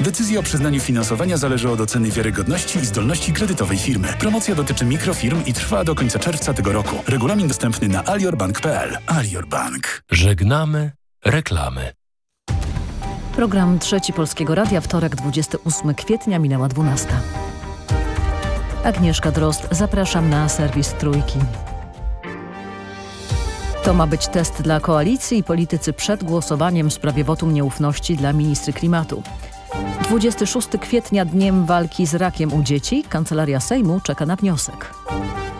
Decyzja o przyznaniu finansowania zależy od oceny wiarygodności i zdolności kredytowej firmy. Promocja dotyczy mikrofirm i trwa do końca czerwca tego roku. Regulamin dostępny na aliorbank.pl. Alior Bank. Żegnamy reklamy. Program Trzeci Polskiego Radia, wtorek 28 kwietnia, minęła 12. Agnieszka Drost, zapraszam na serwis Trójki. To ma być test dla koalicji i politycy przed głosowaniem w sprawie wotum nieufności dla ministry klimatu. 26 kwietnia dniem walki z rakiem u dzieci Kancelaria Sejmu czeka na wniosek.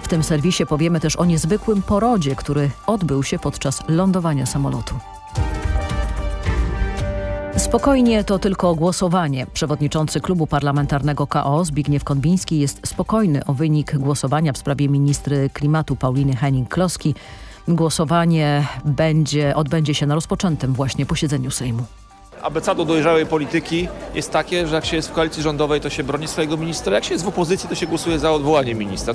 W tym serwisie powiemy też o niezwykłym porodzie, który odbył się podczas lądowania samolotu. Spokojnie to tylko głosowanie. Przewodniczący klubu parlamentarnego KO Zbigniew Konwiński jest spokojny o wynik głosowania w sprawie ministry klimatu Pauliny Henning-Kloski. Głosowanie będzie, odbędzie się na rozpoczętym właśnie posiedzeniu Sejmu. Abecedą dojrzałej polityki jest takie, że jak się jest w koalicji rządowej, to się broni swojego ministra, jak się jest w opozycji, to się głosuje za odwołaniem ministra.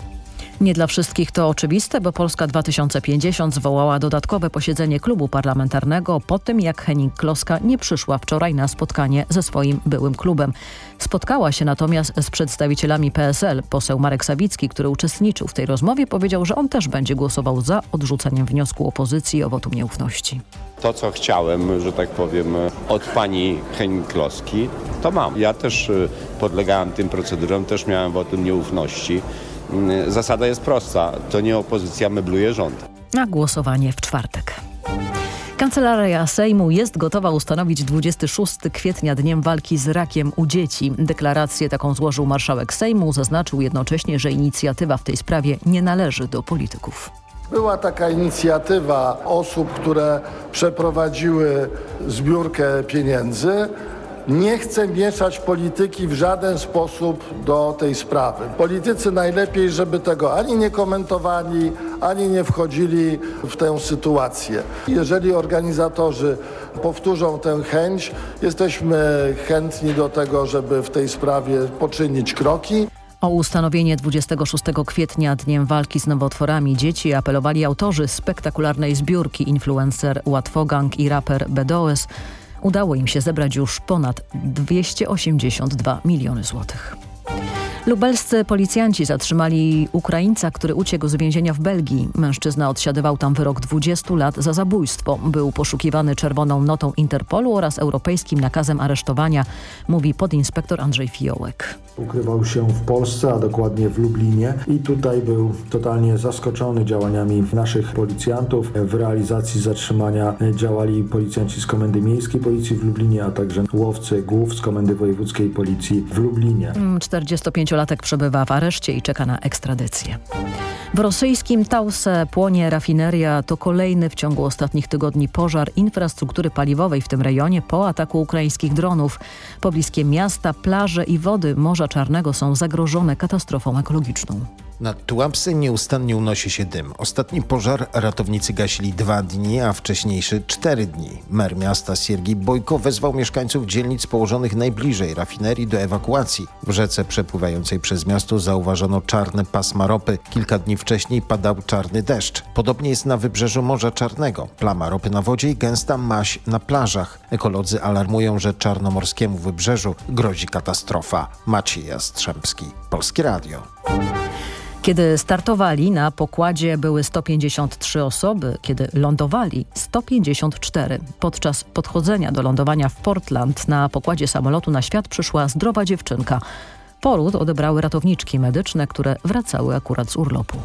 Nie dla wszystkich to oczywiste, bo Polska 2050 zwołała dodatkowe posiedzenie klubu parlamentarnego po tym, jak Henning Kloska nie przyszła wczoraj na spotkanie ze swoim byłym klubem. Spotkała się natomiast z przedstawicielami PSL. Poseł Marek Sawicki, który uczestniczył w tej rozmowie, powiedział, że on też będzie głosował za odrzuceniem wniosku opozycji o wotum nieufności. To, co chciałem, że tak powiem, od pani Henning-Kloski, to mam. Ja też y, podlegałem tym procedurom, też miałem wotum nieufności. Mm, Zasada jest prosta. To nie opozycja mebluje rząd. A głosowanie w czwartek. Kancelaria Sejmu jest gotowa ustanowić 26 kwietnia dniem walki z rakiem u dzieci. Deklarację taką złożył marszałek Sejmu. Zaznaczył jednocześnie, że inicjatywa w tej sprawie nie należy do polityków. Była taka inicjatywa osób, które przeprowadziły zbiórkę pieniędzy. Nie chcę mieszać polityki w żaden sposób do tej sprawy. Politycy najlepiej, żeby tego ani nie komentowali, ani nie wchodzili w tę sytuację. Jeżeli organizatorzy powtórzą tę chęć, jesteśmy chętni do tego, żeby w tej sprawie poczynić kroki. O ustanowienie 26 kwietnia Dniem Walki z Nowotworami Dzieci apelowali autorzy spektakularnej zbiórki influencer Łatwogang i raper Bedoes. Udało im się zebrać już ponad 282 miliony złotych. Lubelscy policjanci zatrzymali Ukraińca, który uciekł z więzienia w Belgii. Mężczyzna odsiadywał tam wyrok 20 lat za zabójstwo. Był poszukiwany czerwoną notą Interpolu oraz europejskim nakazem aresztowania, mówi podinspektor Andrzej Fiołek. Ukrywał się w Polsce, a dokładnie w Lublinie i tutaj był totalnie zaskoczony działaniami naszych policjantów. W realizacji zatrzymania działali policjanci z Komendy Miejskiej Policji w Lublinie, a także łowcy głów z Komendy Wojewódzkiej Policji w Lublinie. 45-latek przebywa w areszcie i czeka na ekstradycję. W rosyjskim Tause płonie rafineria. To kolejny w ciągu ostatnich tygodni pożar infrastruktury paliwowej w tym rejonie po ataku ukraińskich dronów. Pobliskie miasta, plaże i wody Morza Czarnego są zagrożone katastrofą ekologiczną. Nad Tułapsy nieustannie unosi się dym. Ostatni pożar ratownicy gasili dwa dni, a wcześniejszy cztery dni. Mer miasta Siergiej Bojko wezwał mieszkańców dzielnic położonych najbliżej rafinerii do ewakuacji. W rzece przepływającej przez miasto zauważono czarne pasma ropy. Kilka dni wcześniej padał czarny deszcz. Podobnie jest na wybrzeżu Morza Czarnego. Plama ropy na wodzie i gęsta maź na plażach. Ekolodzy alarmują, że czarnomorskiemu wybrzeżu grozi katastrofa. Maciej Jastrzębski, Polskie Radio. Kiedy startowali na pokładzie były 153 osoby, kiedy lądowali 154. Podczas podchodzenia do lądowania w Portland na pokładzie samolotu na świat przyszła zdrowa dziewczynka. Poród odebrały ratowniczki medyczne, które wracały akurat z urlopu.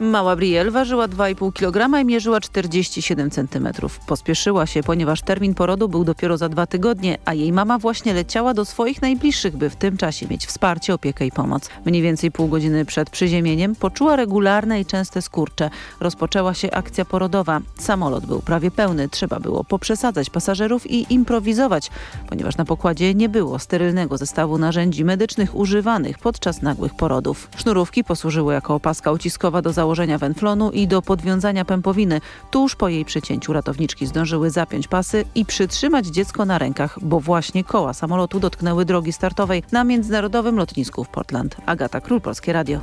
Mała Brielle ważyła 2,5 kg i mierzyła 47 cm. Pospieszyła się, ponieważ termin porodu był dopiero za dwa tygodnie, a jej mama właśnie leciała do swoich najbliższych, by w tym czasie mieć wsparcie, opiekę i pomoc. Mniej więcej pół godziny przed przyziemieniem poczuła regularne i częste skurcze. Rozpoczęła się akcja porodowa. Samolot był prawie pełny, trzeba było poprzesadzać pasażerów i improwizować, ponieważ na pokładzie nie było sterylnego zestawu narzędzi medycznych używanych podczas nagłych porodów. Sznurówki posłużyły jako opaska uciskowa do założenia węflonu i do podwiązania pępowiny. Tuż po jej przycięciu ratowniczki zdążyły zapiąć pasy i przytrzymać dziecko na rękach, bo właśnie koła samolotu dotknęły drogi startowej na międzynarodowym lotnisku w Portland. Agata Król, Polskie Radio.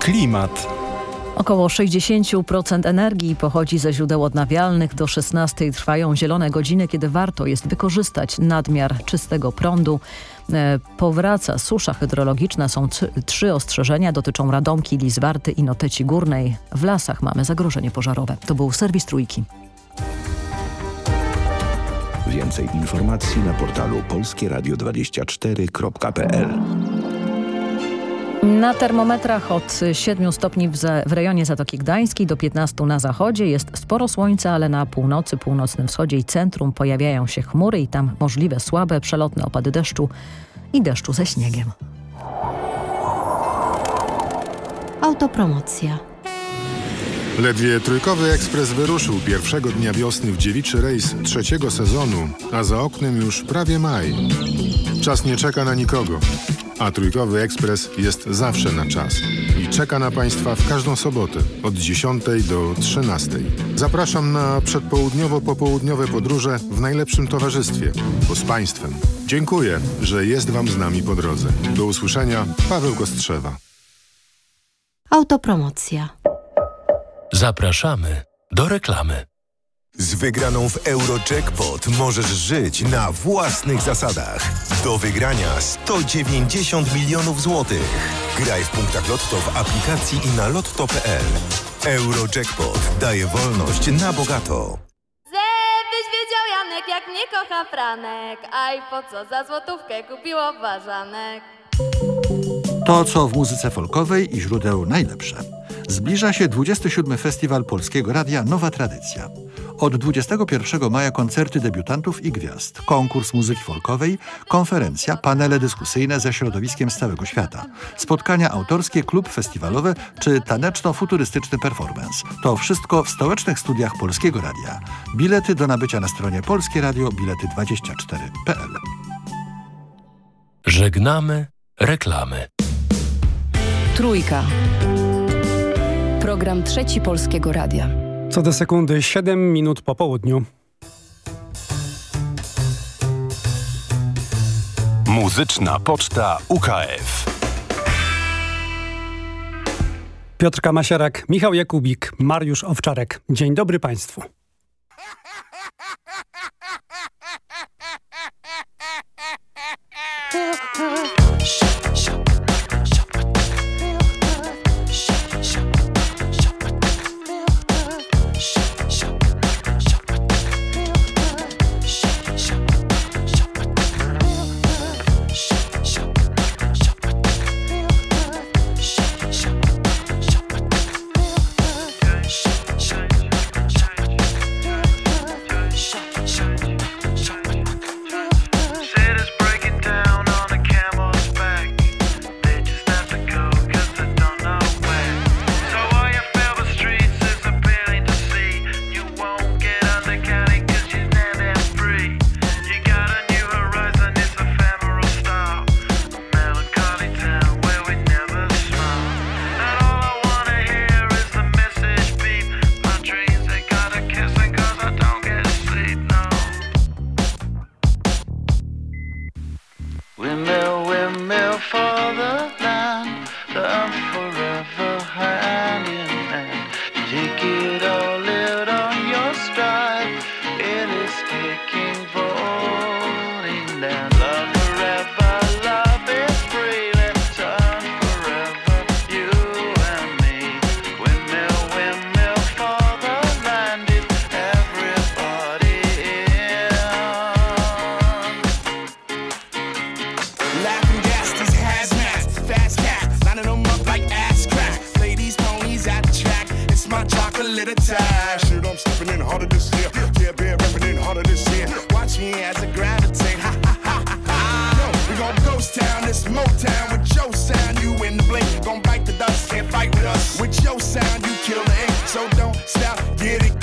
Klimat. Około 60% energii pochodzi ze źródeł odnawialnych. Do 16 trwają zielone godziny, kiedy warto jest wykorzystać nadmiar czystego prądu. E, powraca susza hydrologiczna. Są trzy ostrzeżenia. Dotyczą Radomki, Lizwarty i Noteci Górnej. W lasach mamy zagrożenie pożarowe. To był serwis Trójki. Więcej informacji na portalu polskieradio24.pl na termometrach od 7 stopni w, w, rejonie Zatoki Gdańskiej do 15 na zachodzie jest sporo słońca, ale na północy, północnym wschodzie i centrum pojawiają się chmury i tam możliwe słabe, przelotne opady deszczu i deszczu ze śniegiem. Autopromocja. Ledwie trójkowy ekspres wyruszył pierwszego dnia wiosny w dziewiczy rejs trzeciego sezonu, a za oknem już prawie maj. Czas nie czeka na nikogo, a trójkowy ekspres jest zawsze na czas i czeka na Państwa w każdą sobotę od 10 do 13. Zapraszam na przedpołudniowo-popołudniowe podróże w najlepszym towarzystwie, bo z Państwem. Dziękuję, że jest Wam z nami po drodze. Do usłyszenia, Paweł Kostrzewa. Autopromocja. Zapraszamy do reklamy. Z wygraną w Eurojackpot możesz żyć na własnych zasadach. Do wygrania 190 milionów złotych. Graj w punktach Lotto w aplikacji i na lotto.pl. Eurojackpot daje wolność na bogato. Żebyś wiedział Janek, jak mnie kocha Franek. Aj, po co za złotówkę kupiło ważanek. To, co w muzyce folkowej i źródeł najlepsze. Zbliża się 27. Festiwal Polskiego Radia Nowa Tradycja. Od 21 maja koncerty debiutantów i gwiazd, konkurs muzyki folkowej, konferencja, panele dyskusyjne ze środowiskiem z całego świata, spotkania autorskie, klub festiwalowy czy taneczno-futurystyczny performance. To wszystko w stołecznych studiach Polskiego Radia. Bilety do nabycia na stronie Polskie Radio bilety24.pl. Żegnamy reklamy. Trójka. Program Trzeci Polskiego Radia. Co do sekundy 7 minut po południu. Muzyczna Poczta UKF. Piotr Kamasierak, Michał Jakubik, Mariusz Owczarek. Dzień dobry Państwu. Shut, shut. get it.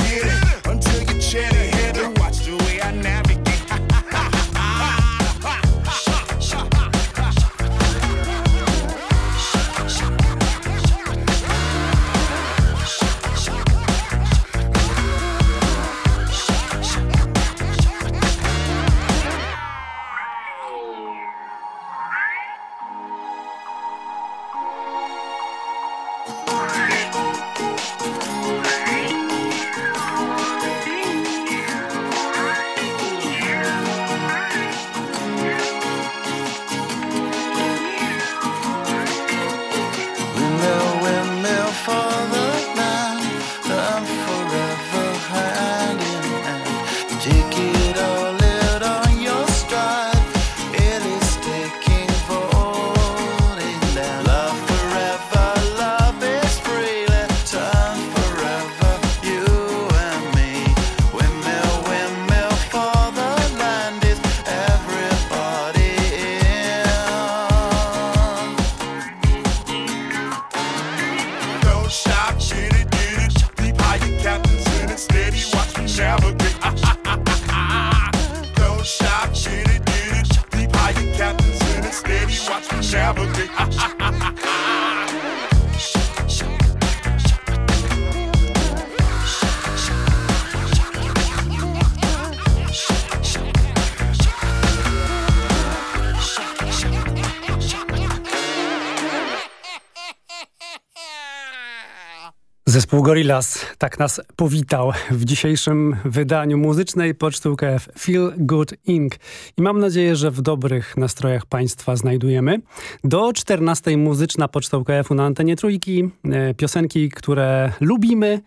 Zespół Gorillaz tak nas powitał w dzisiejszym wydaniu muzycznej poczty UKF Feel Good Inc. I mam nadzieję, że w dobrych nastrojach Państwa znajdujemy. Do 14 muzyczna poczta UKF-u na antenie trójki. E, piosenki, które lubimy,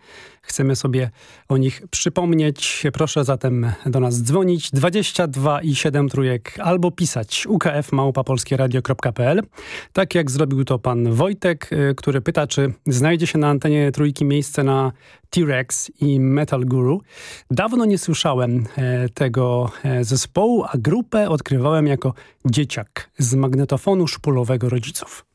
Chcemy sobie o nich przypomnieć. Proszę zatem do nas dzwonić 22 i 7 trójek albo pisać ukf.małpapolskieradio.pl Tak jak zrobił to pan Wojtek, y, który pyta, czy znajdzie się na antenie trójki miejsce na T-Rex i Metal Guru. Dawno nie słyszałem e, tego e, zespołu, a grupę odkrywałem jako dzieciak z magnetofonu szpulowego rodziców.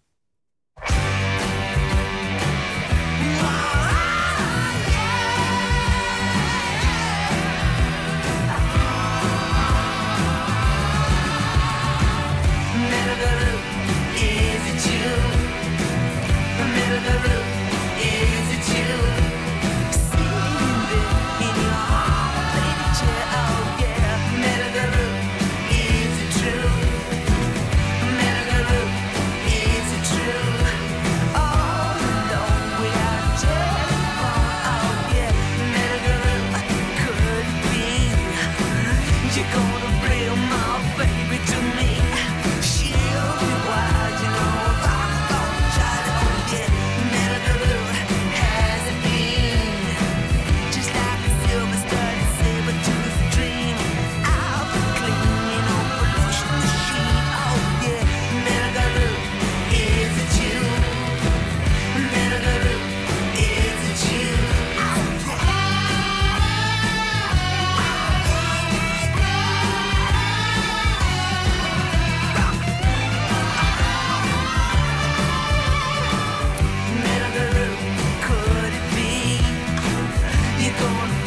gone.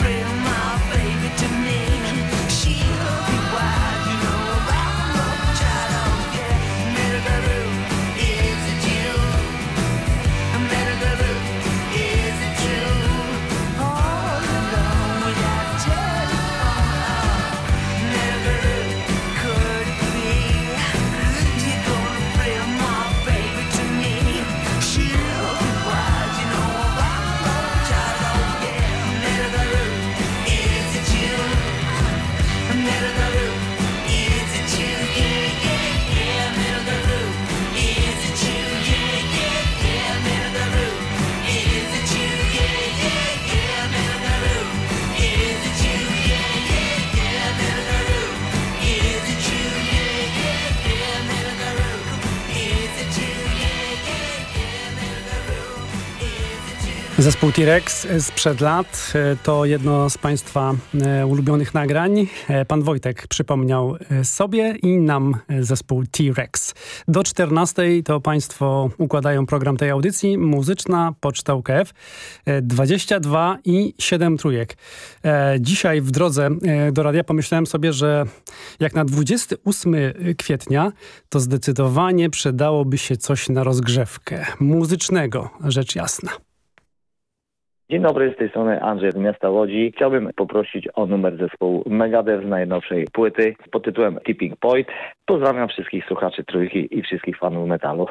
Zespół T-Rex sprzed lat e, to jedno z Państwa e, ulubionych nagrań. E, pan Wojtek przypomniał sobie i nam zespół T-Rex. Do 14 to Państwo układają program tej audycji. Muzyczna Poczta UKF 22 i 7 trójek. Dzisiaj w drodze do radia pomyślałem sobie, że jak na 28 kwietnia to zdecydowanie przydałoby się coś na rozgrzewkę muzycznego, rzecz jasna. Dzień dobry, z tej strony Andrzej z miasta Łodzi. Chciałbym poprosić o numer zespołu Megadeth z najnowszej płyty pod tytułem Tipping Point. Pozdrawiam wszystkich słuchaczy Trójki i wszystkich fanów metalu.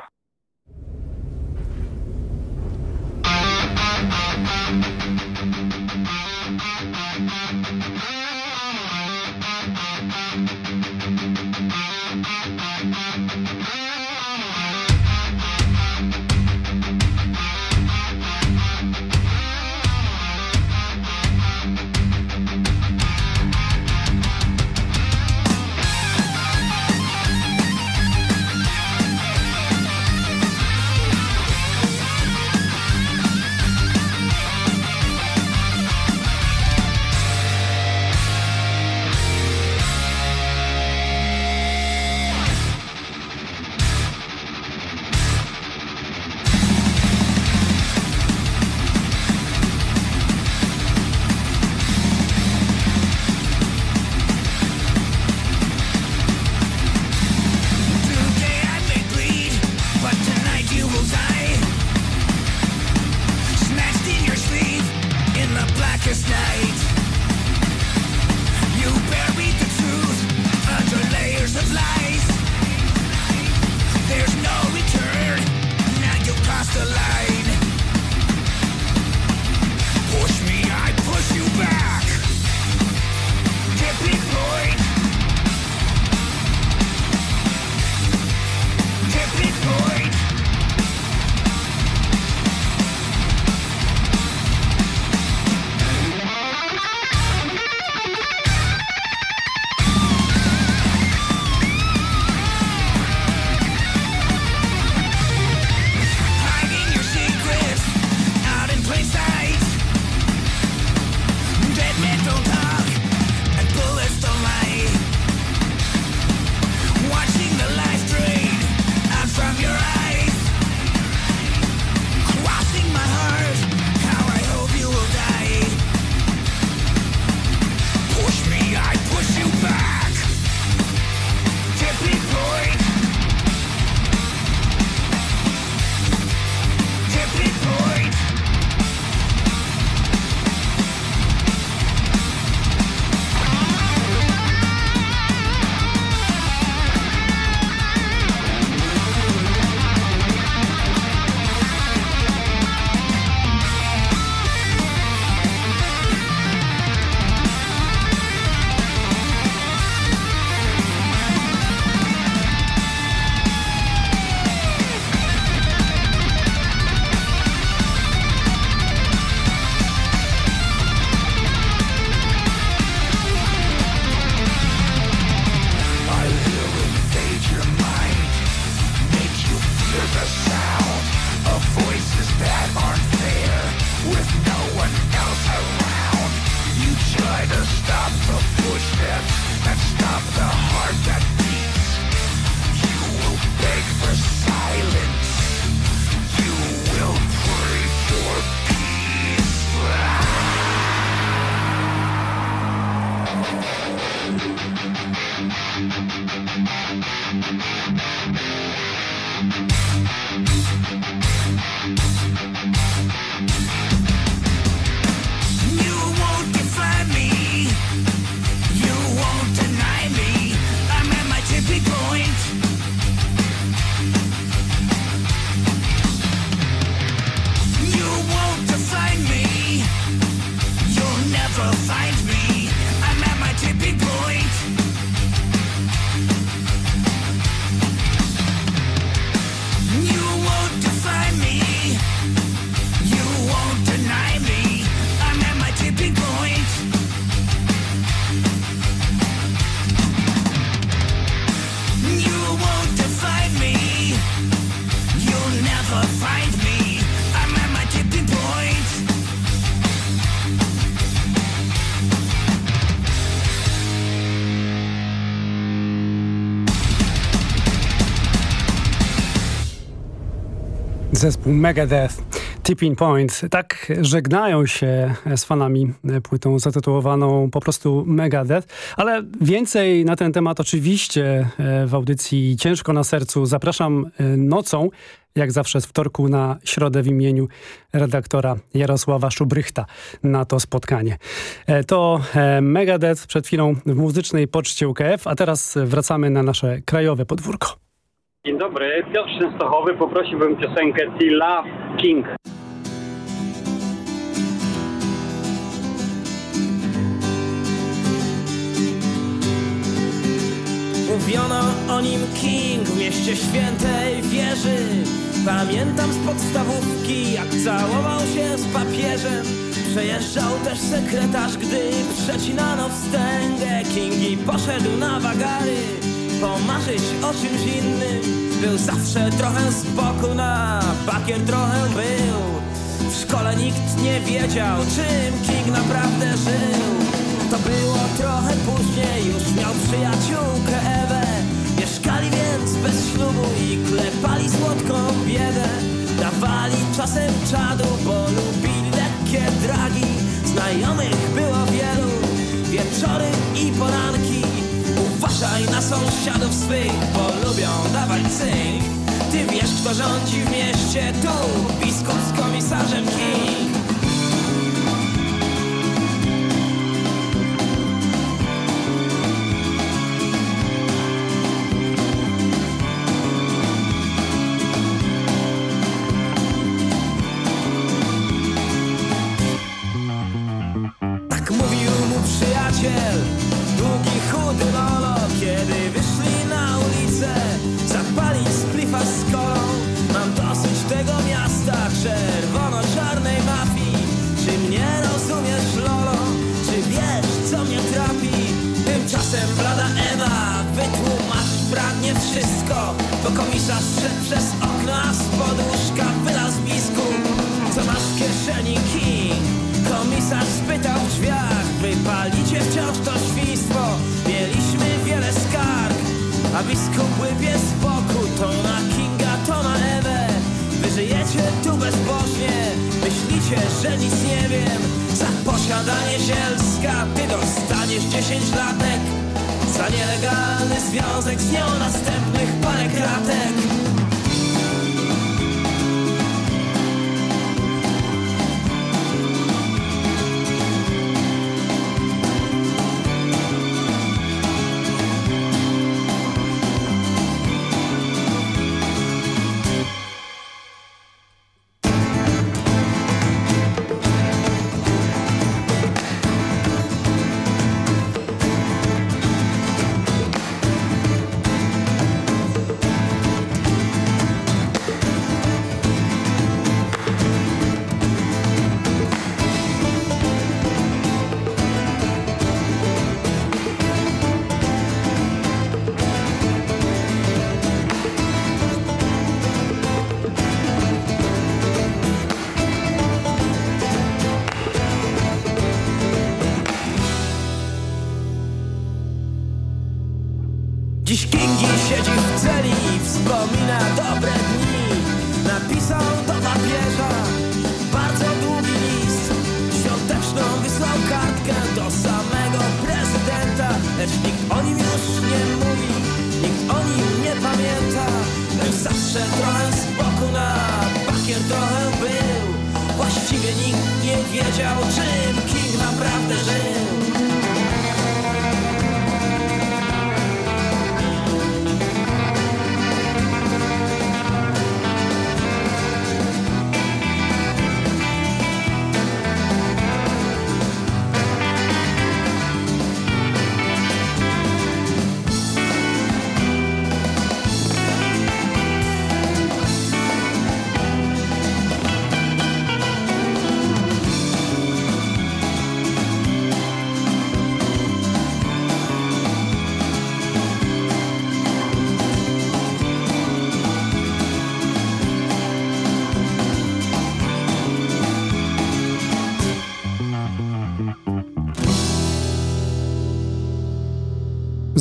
Zespół Megadeth. Tipping Point. Tak żegnają się z fanami płytą zatytułowaną po prostu Megadeth, ale więcej na ten temat oczywiście e, w audycji Ciężko na sercu. Zapraszam e, nocą, jak zawsze z wtorku na środę w imieniu redaktora Jarosława Szubrychta na to spotkanie. E, to Megadeth przed chwilą w muzycznej poczcie UKF, a teraz wracamy na nasze krajowe podwórko. Dzień dobry, Piotr Częstochowy. Poprosiłbym piosenkę Tilla King. Mówiono o nim King w mieście świętej wieży Pamiętam z podstawówki, jak całował się z papieżem Przejeżdżał też sekretarz, gdy przecinano wstęgę King i poszedł na wagary pomarzyć o czymś innym. Był zawsze trochę z boku na bakier trochę był. W szkole nikt nie wiedział czym King naprawdę żył. To było trochę później, już miał przyjaciółkę Ewę. Mieszkali więc bez ślubu i klepali słodką biedę. Dawali czasem czadu, bo lubili lekkie dragi. Znajomych było wielu, wieczory i poranki Uważaj na sąsiadów swych, bo lubią dawać cynk Ty wiesz kto rządzi w mieście, tu biskup z komisarzem King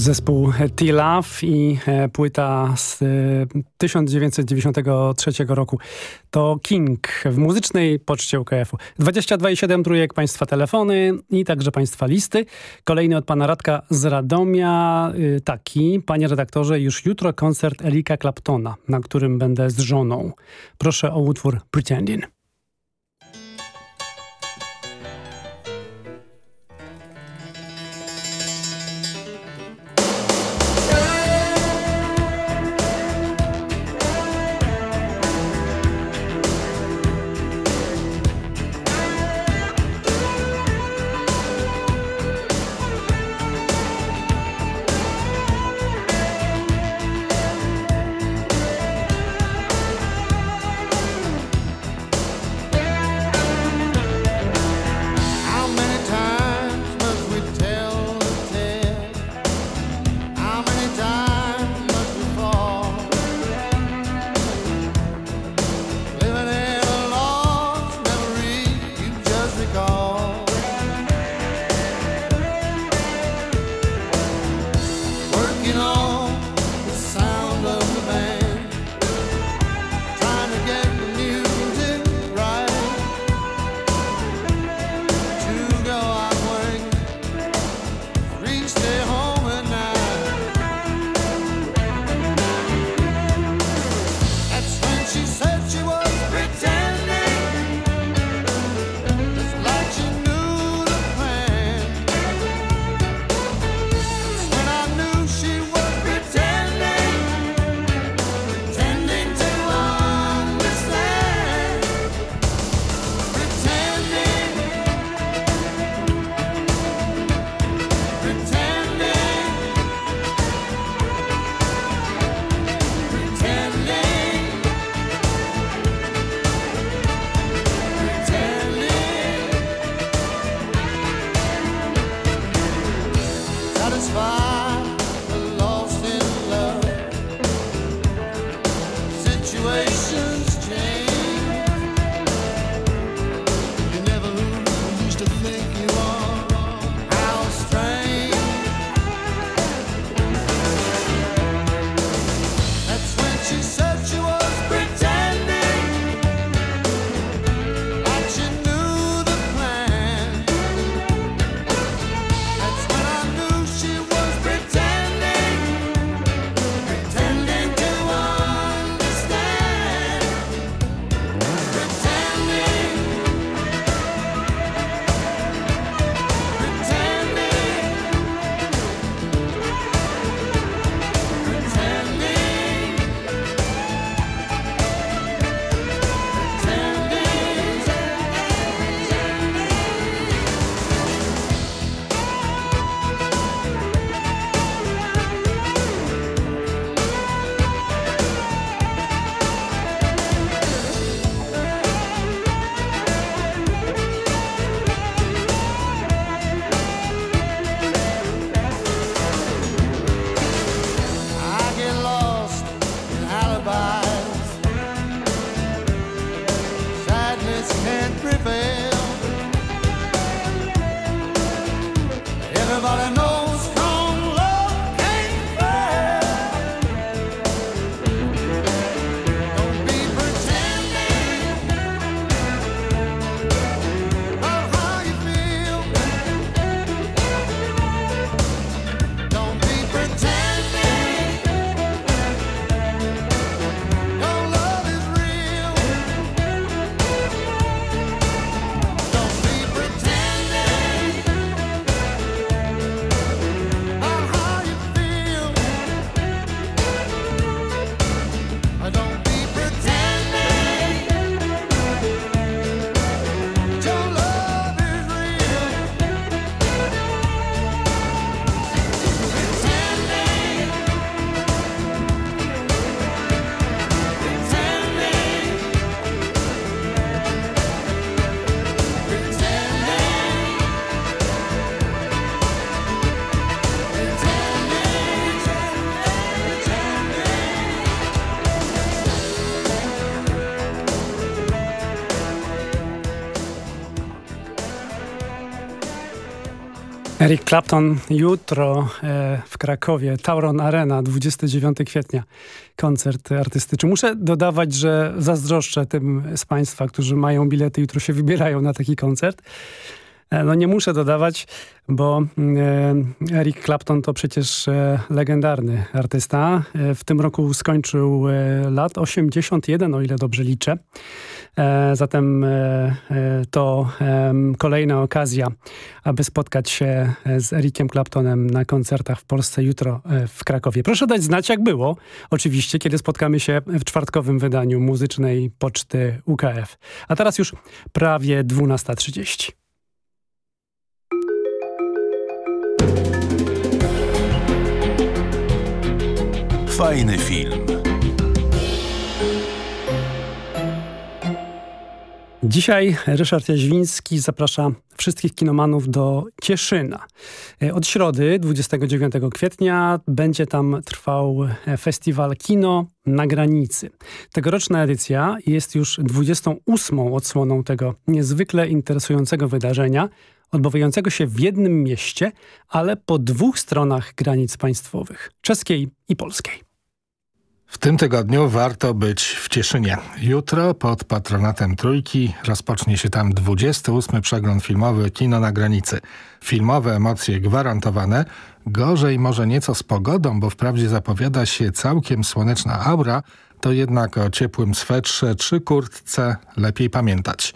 Zespół T-Love i e, płyta z 1993 e, roku. To King w muzycznej poczcie UKF-u. 22,7 trójek Państwa telefony i także Państwa listy. Kolejny od Pana Radka z Radomia. Y, taki, Panie redaktorze, już jutro koncert Elika Claptona, na którym będę z żoną. Proszę o utwór Pretending. Eric Clapton jutro e, w Krakowie, Tauron Arena, 29 kwietnia, koncert artystyczny. Muszę dodawać, że zazdroszczę tym z Państwa, którzy mają bilety, jutro się wybierają na taki koncert. E, no nie muszę dodawać, bo e, Eric Clapton to przecież legendarny artysta. W tym roku skończył lat 81, o ile dobrze liczę. Zatem to kolejna okazja, aby spotkać się z Ericiem Claptonem na koncertach w Polsce jutro w Krakowie. Proszę dać znać, jak było. Oczywiście, kiedy spotkamy się w czwartkowym wydaniu muzycznej Poczty UKF. A teraz już prawie 12.30. Fajny film. Dzisiaj Ryszard Jaźwiński zaprasza wszystkich kinomanów do Cieszyna. E, od środy 29 kwietnia będzie tam trwał festiwal Kino na granicy. Tegoroczna edycja jest już 28 odsłoną tego niezwykle interesującego wydarzenia, odbywającego się w jednym mieście, ale po dwóch stronach granic państwowych, czeskiej i polskiej. W tym tygodniu warto być w Cieszynie. Jutro pod patronatem Trójki rozpocznie się tam 28. przegląd filmowy Kino na granicy. Filmowe emocje gwarantowane. Gorzej może nieco z pogodą, bo wprawdzie zapowiada się całkiem słoneczna aura, to jednak o ciepłym swetrze czy kurtce lepiej pamiętać.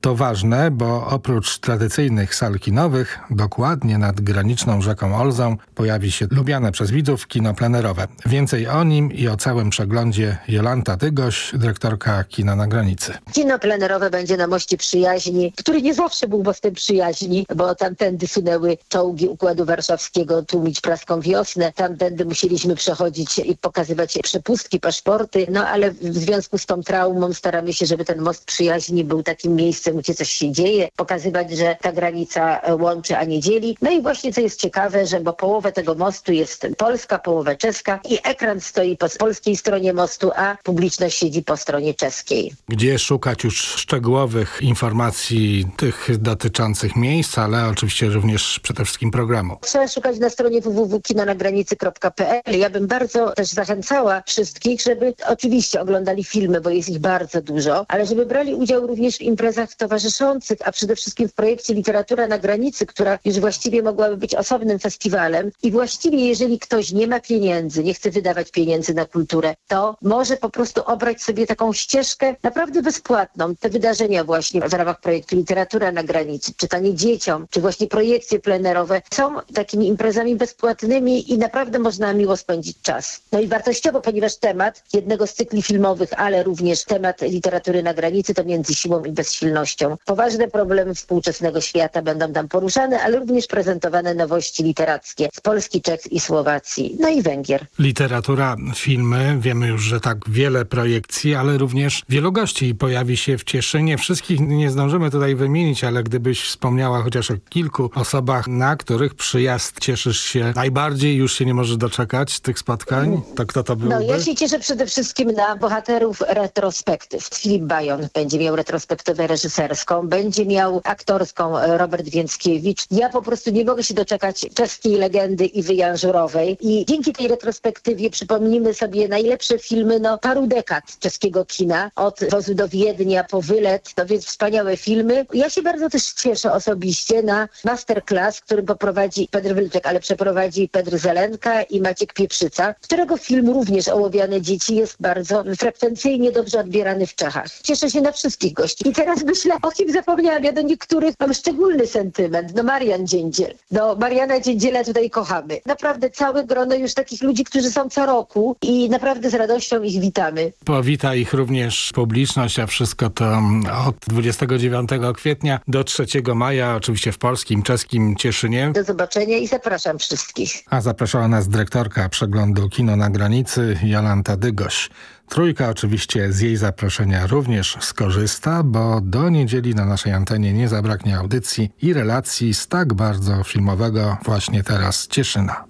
To ważne, bo oprócz tradycyjnych sal kinowych, dokładnie nad graniczną rzeką Olzą pojawi się lubiane przez widzów kino plenerowe. Więcej o nim i o całym przeglądzie Jolanta Tygoś, dyrektorka Kina na Granicy. Kino plenerowe będzie na Moście Przyjaźni, który nie zawsze był mostem przyjaźni, bo tamtędy sunęły czołgi Układu Warszawskiego tłumić praską wiosnę. Tamtędy musieliśmy przechodzić i pokazywać przepustki, paszporty, no ale w związku z tą traumą staramy się, żeby ten Most Przyjaźni był takim miejscem, miejscem, gdzie coś się dzieje, pokazywać, że ta granica e, łączy, a nie dzieli. No i właśnie co jest ciekawe, że bo połowę tego mostu jest polska, połowę czeska i ekran stoi po polskiej stronie mostu, a publiczność siedzi po stronie czeskiej. Gdzie szukać już szczegółowych informacji tych dotyczących miejsc, ale oczywiście również przede wszystkim programu? Trzeba szukać na stronie www.kinonagranicy.pl. Ja bym bardzo też zachęcała wszystkich, żeby oczywiście oglądali filmy, bo jest ich bardzo dużo, ale żeby brali udział również w imprezach towarzyszących, a przede wszystkim w projekcie Literatura na granicy, która już właściwie mogłaby być osobnym festiwalem. I właściwie jeżeli ktoś nie ma pieniędzy, nie chce wydawać pieniędzy na kulturę, to może po prostu obrać sobie taką ścieżkę naprawdę bezpłatną. Te wydarzenia właśnie w ramach projektu Literatura na granicy, czytanie dzieciom, czy właśnie projekcje plenerowe są takimi imprezami bezpłatnymi i naprawdę można miło spędzić czas. No i wartościowo, ponieważ temat jednego z cykli filmowych, ale również temat literatury na granicy to między siłą i bezsilnością Poważne problemy współczesnego świata będą tam poruszane, ale również prezentowane nowości literackie z Polski, Czech i Słowacji, no i Węgier. Literatura, filmy, wiemy już, że tak wiele projekcji, ale również wielu gości pojawi się w Cieszynie. Wszystkich nie zdążymy tutaj wymienić, ale gdybyś wspomniała chociaż o kilku osobach, na których przyjazd cieszysz się najbardziej, już się nie możesz doczekać tych spotkań, to kto to byłby? No ja się cieszę przede wszystkim na bohaterów retrospektyw. Filip Bajon będzie miał retrospektywę reżyserską reżyserską, będzie miał aktorską e, Robert Więckiewicz. Ja po prostu nie mogę się doczekać czeskiej legendy Iwy Janżurowej i dzięki tej retrospektywie przypomnimy sobie najlepsze filmy no, paru dekad czeskiego kina, od Wozu do Wiednia po Wylet, to więc wspaniałe filmy. Ja się bardzo też cieszę osobiście na masterclass, który poprowadzi Pedr Wilczek, ale przeprowadzi Pedr Zelenka i Maciek Pieprzyca, którego film również Ołowiane Dzieci jest bardzo frekwencyjnie dobrze odbierany w Czechach. Cieszę się na wszystkich gości. I teraz myślę, o kim zapomniałam. Ja do niektórych mam szczególny sentyment. No Marian Dziędziel. No Mariana Dziędziela tutaj kochamy. Naprawdę całe grono już takich ludzi, którzy są co roku i naprawdę z radością ich witamy. Powita ich również publiczność, a wszystko to od 29 kwietnia do 3 maja, oczywiście w polskim, czeskim Cieszynie. Do zobaczenia i zapraszam wszystkich. A zapraszała nas dyrektorka przeglądu Kino na granicy Jolanta Dygoś. Trójka oczywiście z jej zaproszenia również skorzysta, bo do niedzieli na naszej antenie nie zabraknie audycji i relacji z tak bardzo filmowego właśnie teraz Cieszyna.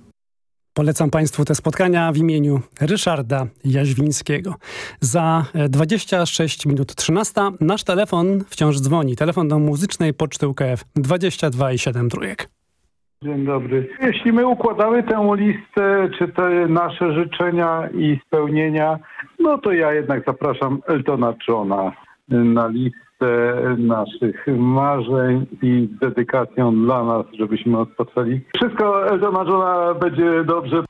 Polecam Państwu te spotkania w imieniu Ryszarda Jaźwińskiego. Za 26 minut 13 nasz telefon wciąż dzwoni. Telefon do muzycznej poczty UKF 22 i 7 trójek. Dzień dobry. Jeśli my układamy tę listę, czy te nasze życzenia i spełnienia, no to ja jednak zapraszam Eltona Johna na listę naszych marzeń i z dedykacją dla nas, żebyśmy odpoczęli. Wszystko Eltona Johna będzie dobrze.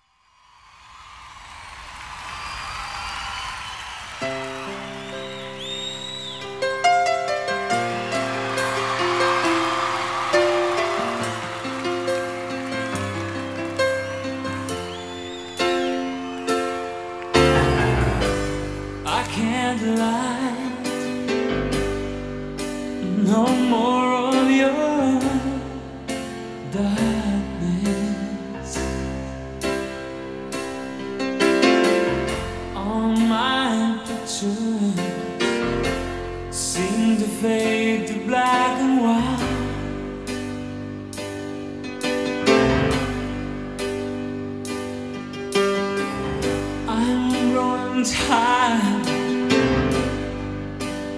time.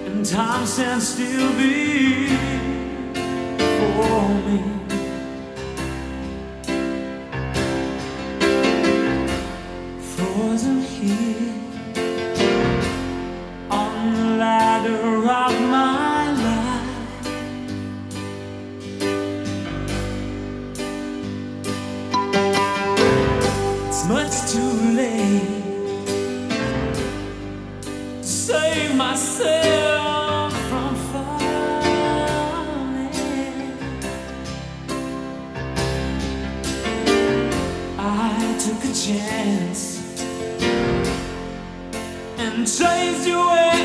And time stands still before me. Frozen here on the ladder of my life. It's much too late. and chase you away.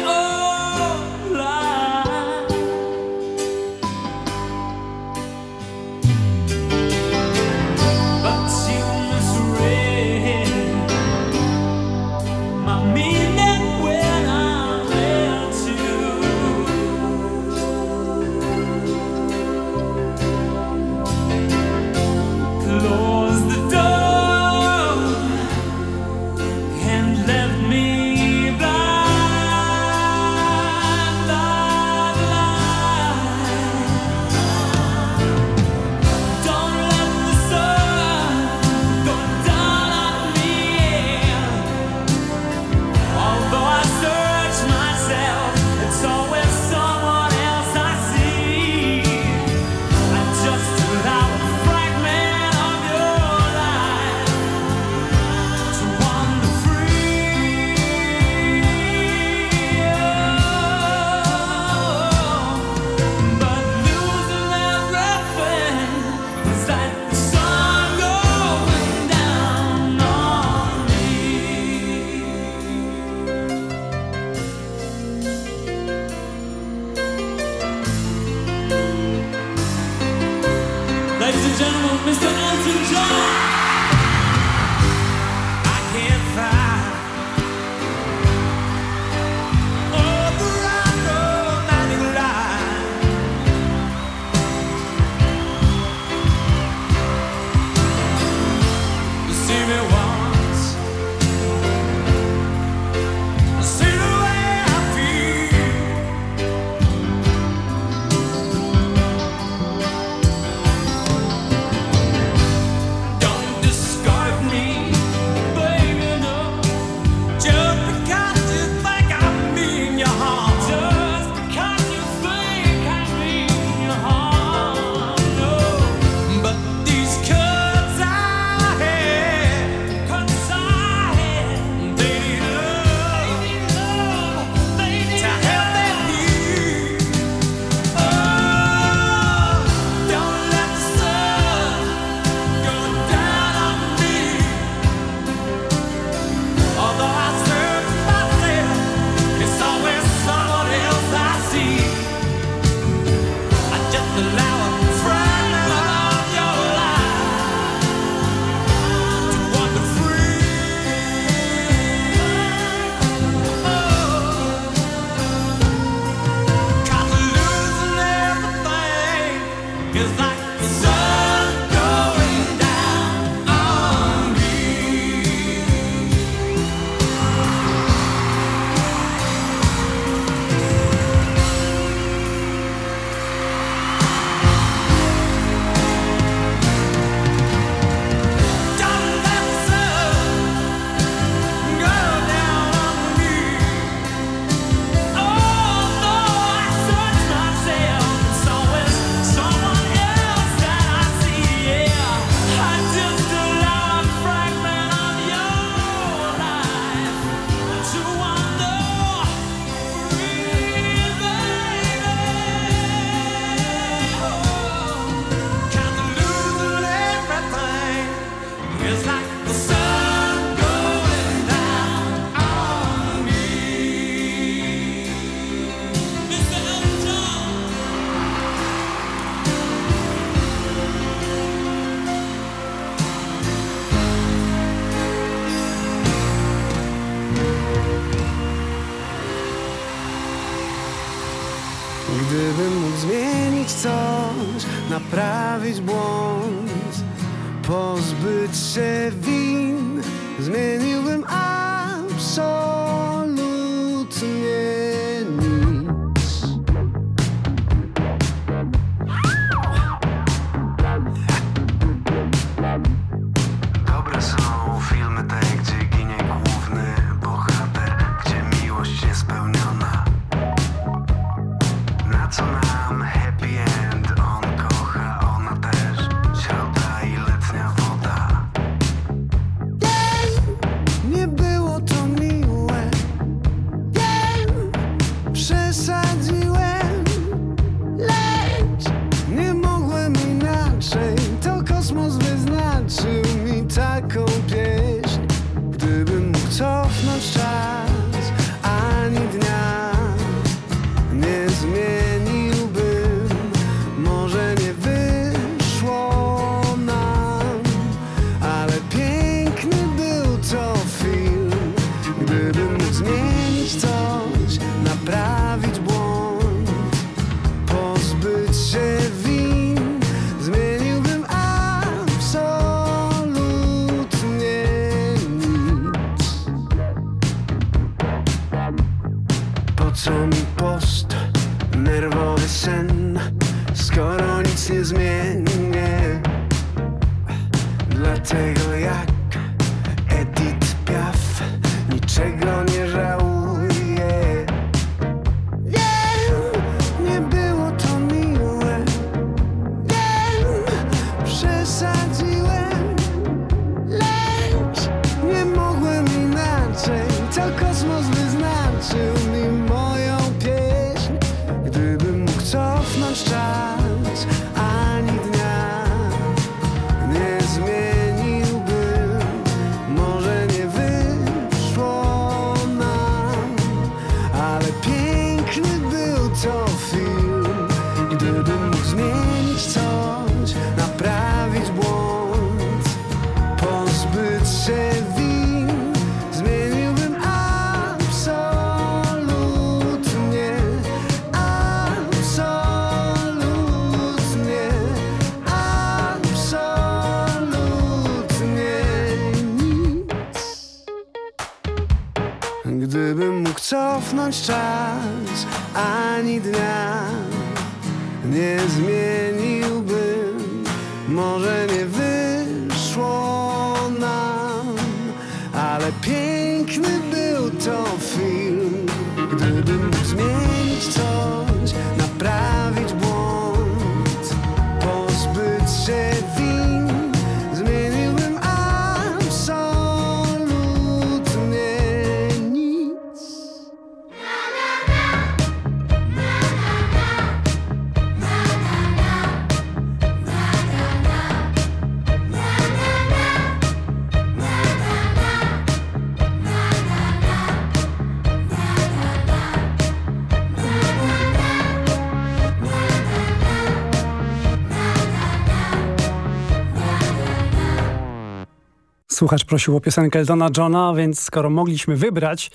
Słuchacz prosił o piosenkę Eltona Johna, więc skoro mogliśmy wybrać,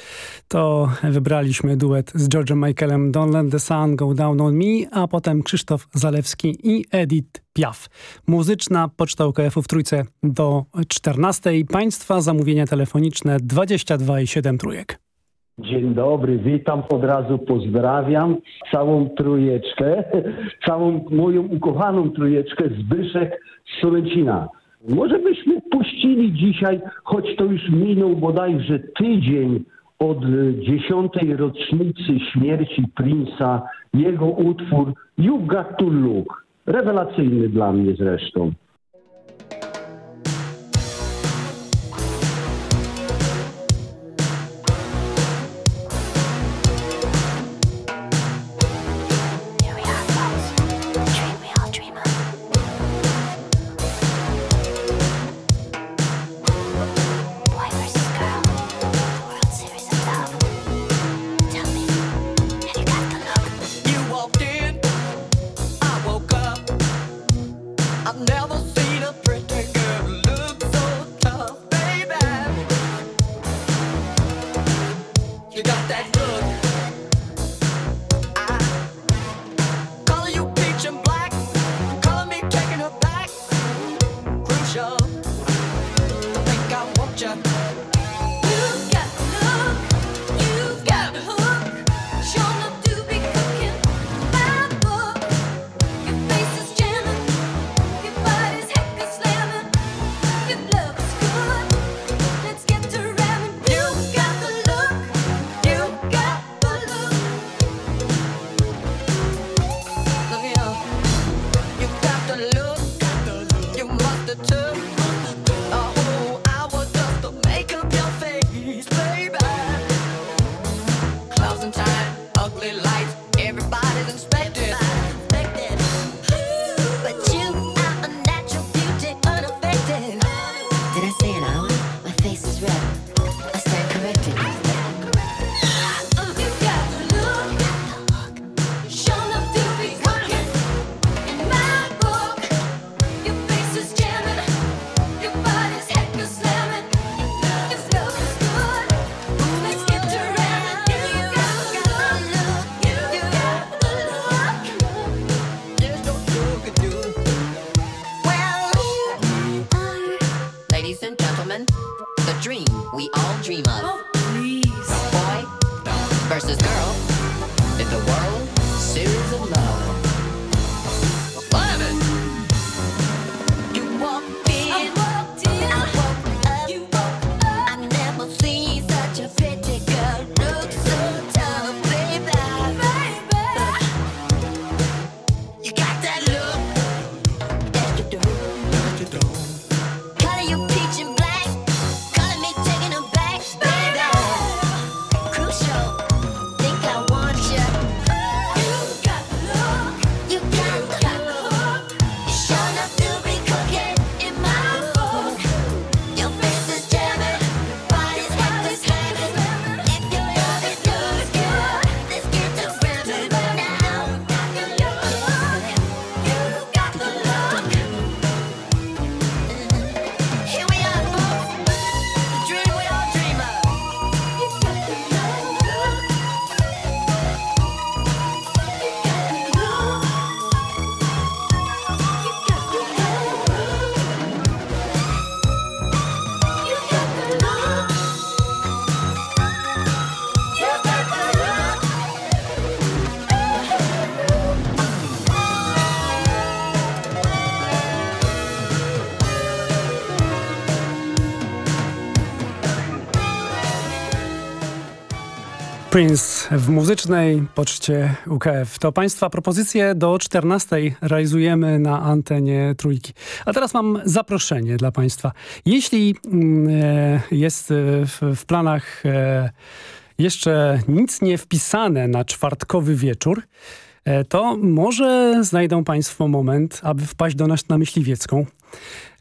to wybraliśmy duet z George'em Michaelem Don't Let the Sun Go Down On Me, a potem Krzysztof Zalewski i Edith Piaf. Muzyczna poczta UKF-u w trójce do 14. Państwa zamówienia telefoniczne 22 i 7 trójek. Dzień dobry, witam, od razu pozdrawiam całą trójeczkę, całą moją ukochaną trójeczkę Zbyszek z Sulęcina. Może byśmy puścili dzisiaj, choć to już minął bodajże tydzień od e, dziesiątej rocznicy śmierci Prince'a, jego utwór You Got to Look. Rewelacyjny dla mnie zresztą. Prince w muzycznej poczcie UKF. To Państwa propozycje do 14 realizujemy na antenie Trójki. A teraz mam zaproszenie dla Państwa. Jeśli mm, e, jest e, w, w planach e, jeszcze nic nie wpisane na czwartkowy wieczór, e, to może znajdą Państwo moment, aby wpaść do nas na Myśliwiecką.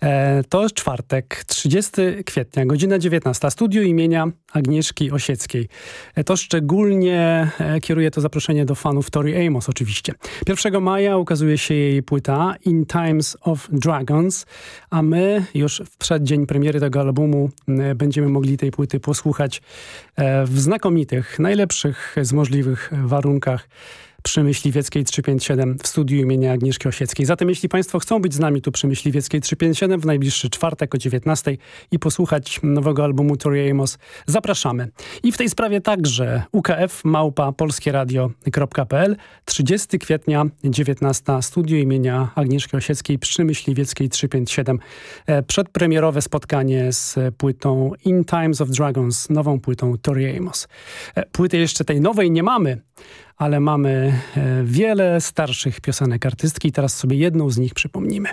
E, To czwartek, 30 kwietnia, godzina 19. Studio imienia Agnieszki Osieckiej. E, To szczególnie e, kieruję to zaproszenie do fanów Tori Amos oczywiście. 1 maja ukazuje się jej płyta In Times of Dragons, a my już w przeddzień premiery tego albumu będziemy mogli tej płyty posłuchać w znakomitych, najlepszych z możliwych warunkach przy Myśliwieckiej 357 w studiu imienia Agnieszki Osieckiej. Zatem jeśli Państwo chcą być z nami tu przy Myśliwieckiej 357 w najbliższy czwartek o 19 i posłuchać nowego albumu Tori Amos, zapraszamy. I w tej sprawie także UKF małpa polskieradio.pl 30 kwietnia 19 studio imienia Agnieszki Osieckiej przy Myśliwieckiej 357 E, przedpremierowe spotkanie z płytą In Times of Dragons, nową płytą Tori Amos. E, Płyty jeszcze tej nowej nie mamy, ale mamy e, wiele starszych piosenek artystki teraz sobie jedną z nich przypomnimy.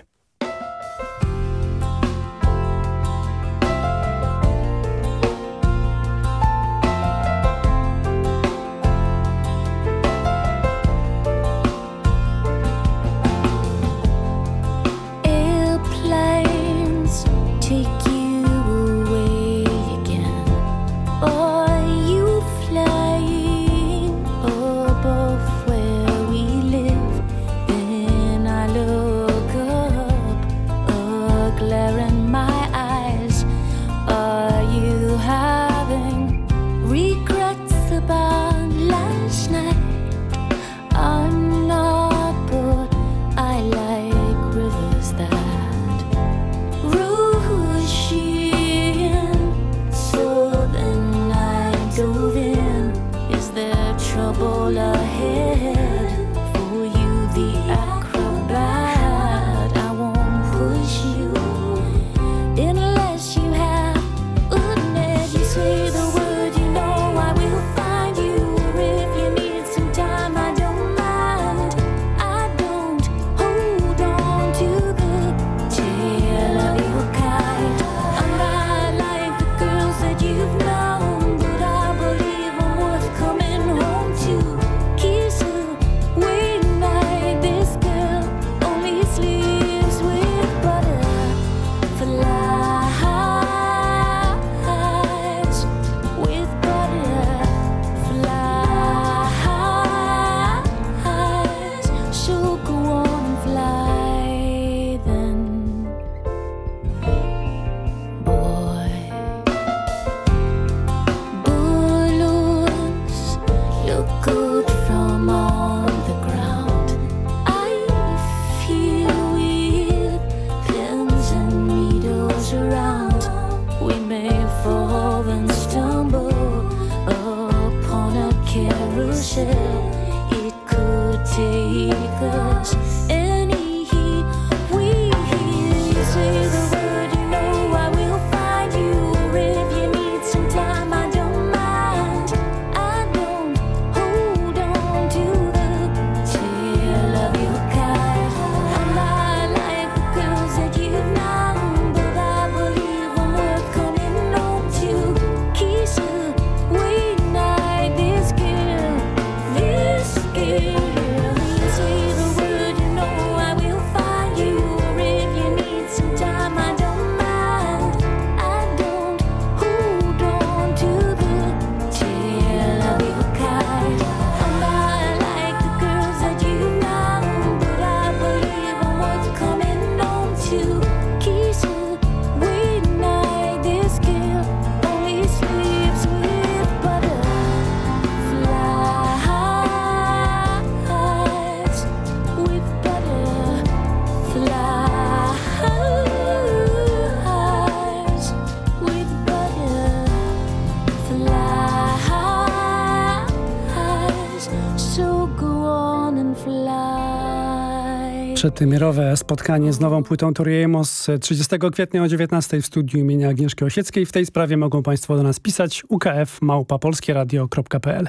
Fly. Przedpremierowe spotkanie z nową płytą Toriemo z 30 kwietnia o 19 w studiu imienia Agnieszki Osieckiej. W tej sprawie mogą Państwo do nas pisać ukf małpapolskieradio.pl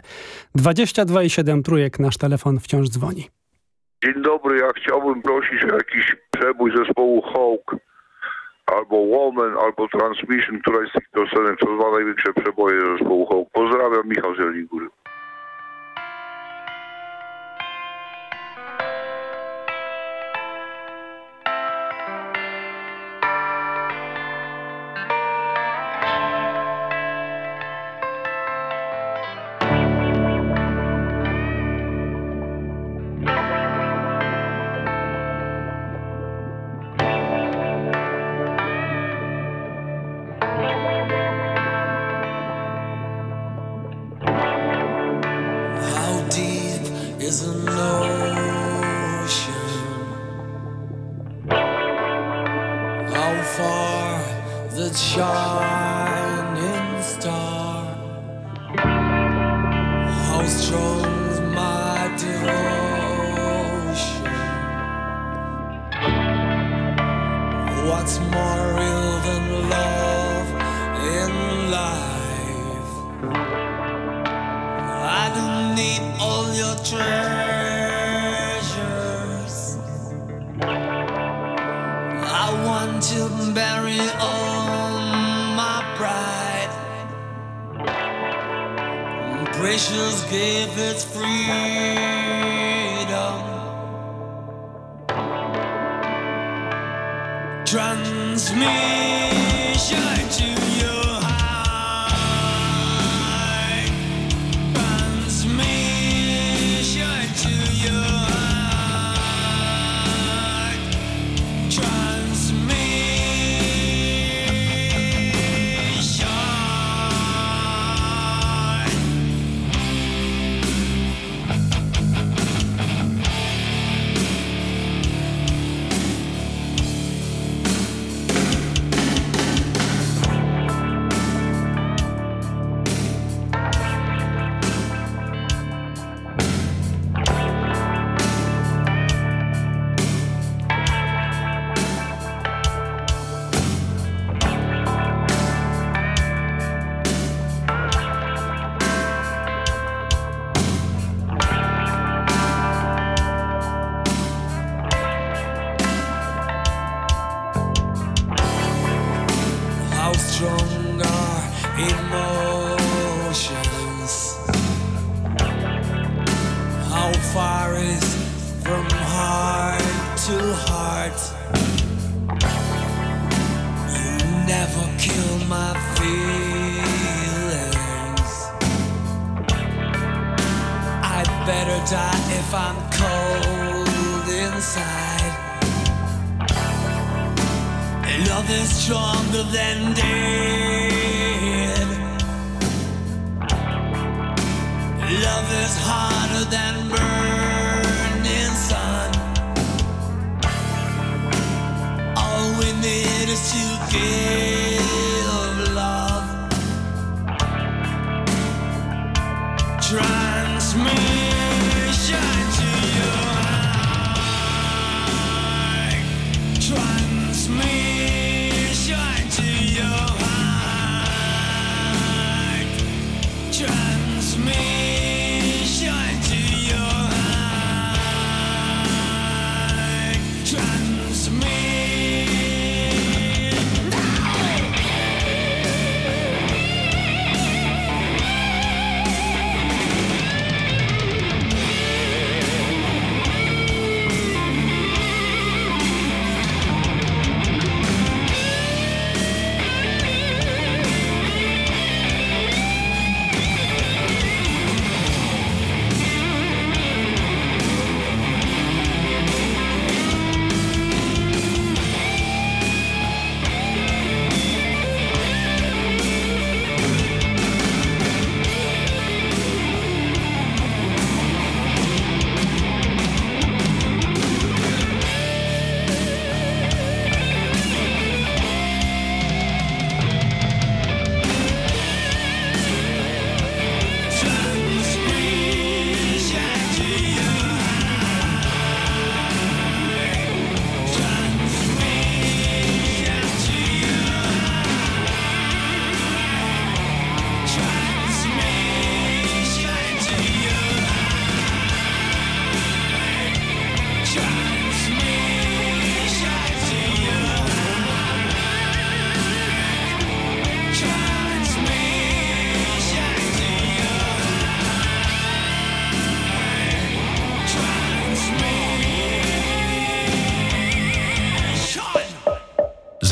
22,7 trójek, nasz telefon wciąż dzwoni. Dzień dobry, ja chciałbym prosić o jakiś przebój zespołu Hawk, albo Woman, albo Transmission, któraś z tych piosenek, to dwa największe przeboje zespołu Hawk. Pozdrawiam, Michał z shining star? How strong's my devotion? What's more real than love in life? I don't need all your treasures. I want to bury all Precious gave its freedom. Transmission to Harder than burning sun. All we need is to give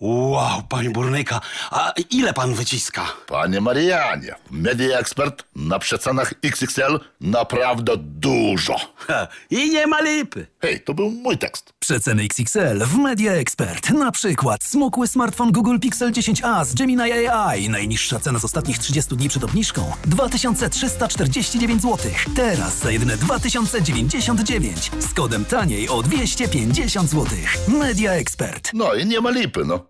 Wow, panie burnyka, a ile pan wyciska? Panie Marianie, Media Expert na przecenach XXL naprawdę dużo. I nie ma lipy. Hej, to był mój tekst. Przeceny XXL w Media Expert. Na przykład smukły smartfon Google Pixel 10a z Gemini AI. Najniższa cena z ostatnich 30 dni przed obniżką 2349 zł. Teraz za jedyne 2099 z kodem taniej o 250 zł. Media Expert. No i nie ma lipy, no.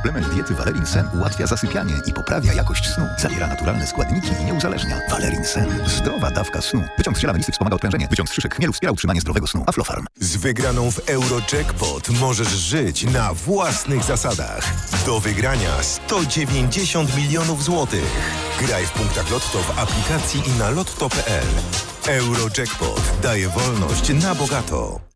Suplement diety Valerin Sen ułatwia zasypianie i poprawia jakość snu. Zawiera naturalne składniki i nie uzależnia. Valerin Sen. Zdrowa dawka snu. Wyciąg z ziela wspomaga odprężenie. Wyciąg z szyszek chmielu wspiera utrzymanie zdrowego snu. Aflofarm. Z wygraną w Eurojackpot możesz żyć na własnych zasadach. Do wygrania 190 milionów złotych. Graj w punktach Lotto w aplikacji i na lotto.pl. Eurojackpot daje wolność na bogato.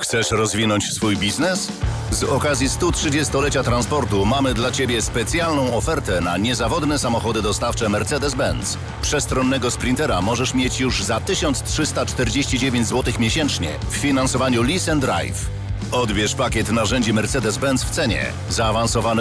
Chcesz rozwinąć swój biznes? Z okazji 130-lecia transportu mamy dla Ciebie specjalną ofertę na niezawodne samochody dostawcze Mercedes-Benz. Przestronnego Sprintera możesz mieć już za 1349 zł miesięcznie w finansowaniu Lease and Drive. Odbierz pakiet narzędzi Mercedes-Benz w cenie. Zaawansowany